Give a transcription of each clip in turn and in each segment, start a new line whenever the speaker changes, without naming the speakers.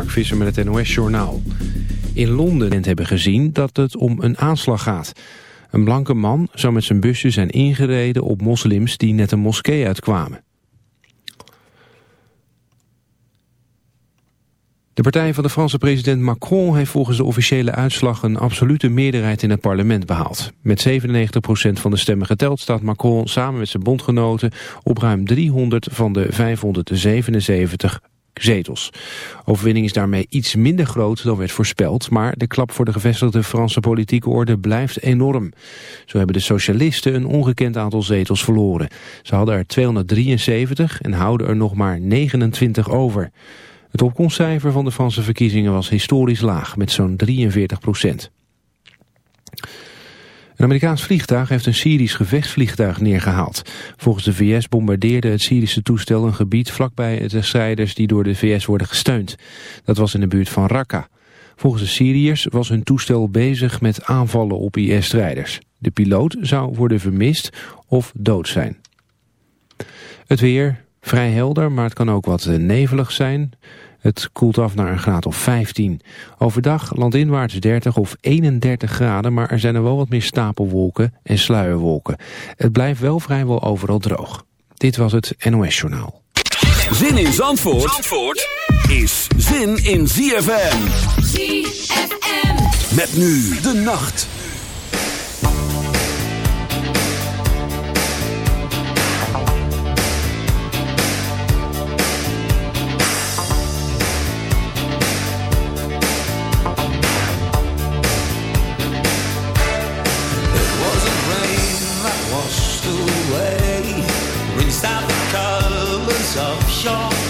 Mark Visser met het NOS-journaal. In Londen hebben gezien dat het om een aanslag gaat. Een blanke man zou met zijn busje zijn ingereden op moslims die net een moskee uitkwamen. De partij van de Franse president Macron heeft volgens de officiële uitslag een absolute meerderheid in het parlement behaald. Met 97% van de stemmen geteld staat Macron samen met zijn bondgenoten op ruim 300 van de 577 zetels. Overwinning is daarmee iets minder groot dan werd voorspeld, maar de klap voor de gevestigde Franse politieke orde blijft enorm. Zo hebben de socialisten een ongekend aantal zetels verloren. Ze hadden er 273 en houden er nog maar 29 over. Het opkomstcijfer van de Franse verkiezingen was historisch laag, met zo'n 43 procent. Een Amerikaans vliegtuig heeft een Syrisch gevechtsvliegtuig neergehaald. Volgens de VS bombardeerde het Syrische toestel een gebied vlakbij de strijders die door de VS worden gesteund. Dat was in de buurt van Raqqa. Volgens de Syriërs was hun toestel bezig met aanvallen op IS-strijders. De piloot zou worden vermist of dood zijn. Het weer, vrij helder, maar het kan ook wat nevelig zijn. Het koelt af naar een graad of 15. Overdag landinwaarts 30 of 31 graden, maar er zijn er wel wat meer stapelwolken en sluierwolken. Het blijft wel vrijwel overal droog. Dit was het NOS Journaal.
Zin in Zandvoort, Zandvoort is zin in ZFM. ZFM. Met nu de nacht.
of
shore.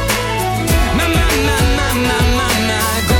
My, my, my, my, my,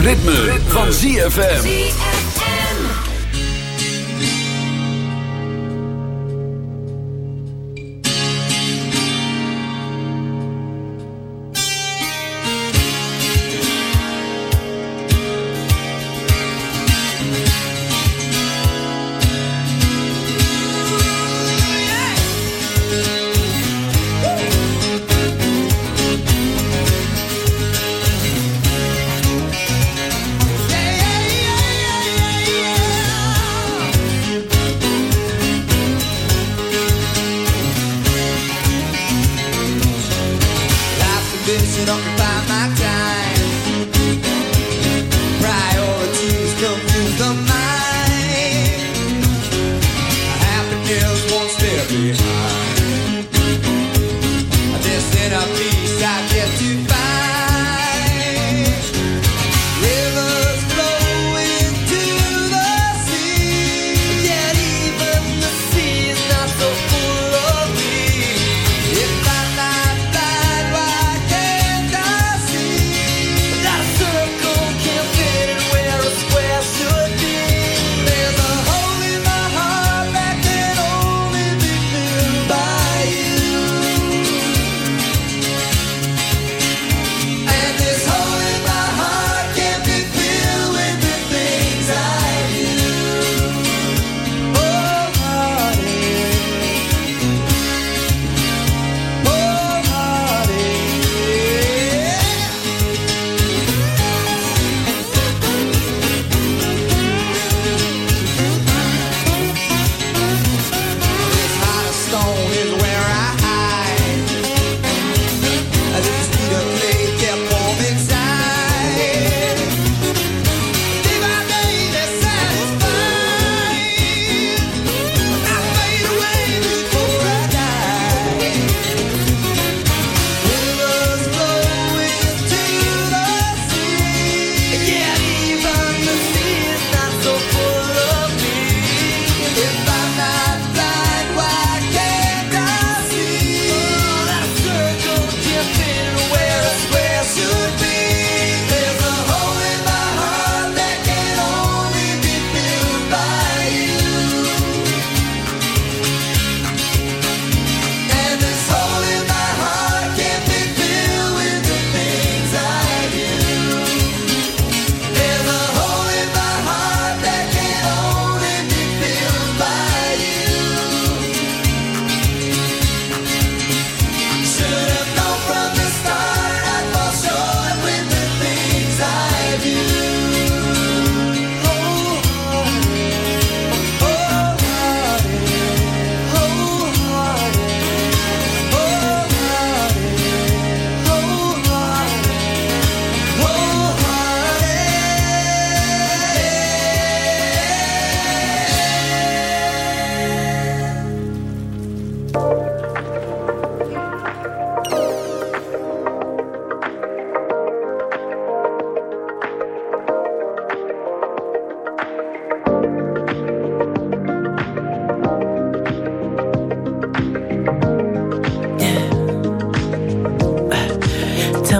Ritme, van ZFM.